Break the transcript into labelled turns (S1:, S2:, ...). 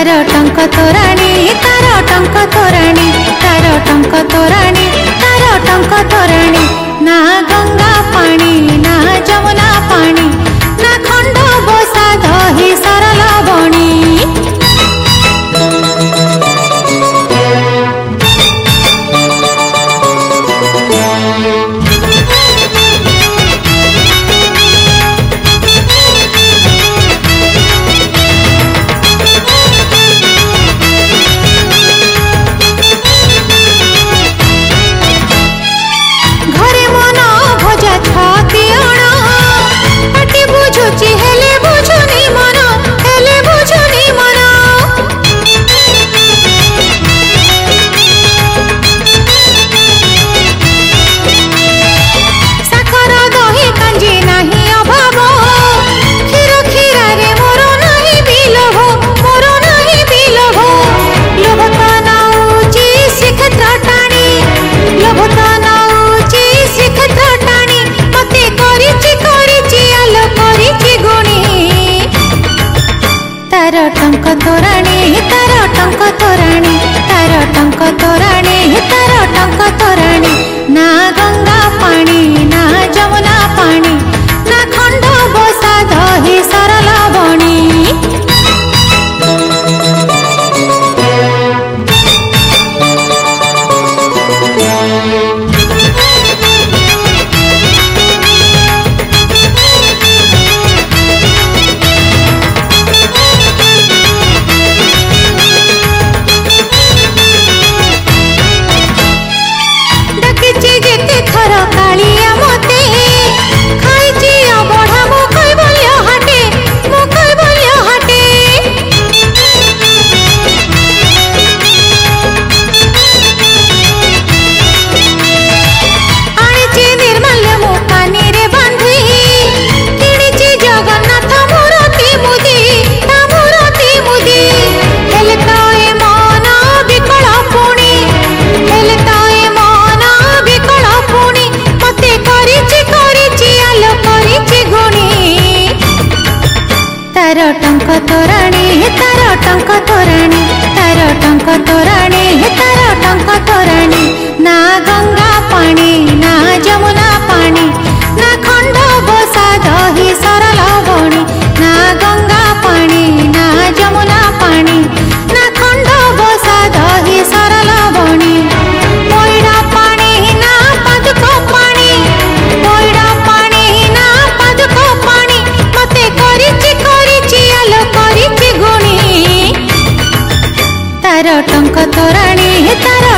S1: ତାର ଟଙ୍କ ତୋରାଣୀ ତାର ଟଙ୍କ ତୋରାଣୀ ତାର ଟଙ୍କ ତୋରାଣୀ ତାର ଟଙ୍କ తొరణ ତାର ଟଙ୍କ ତୋରାଣୀ ତାର ଟଙ୍କ ତୋରାଣୀ ତାର ଟଙ୍କ ତୋରାଣୀ ତାର ତାର ଟଙ୍କ ତୋରାଣି ତାର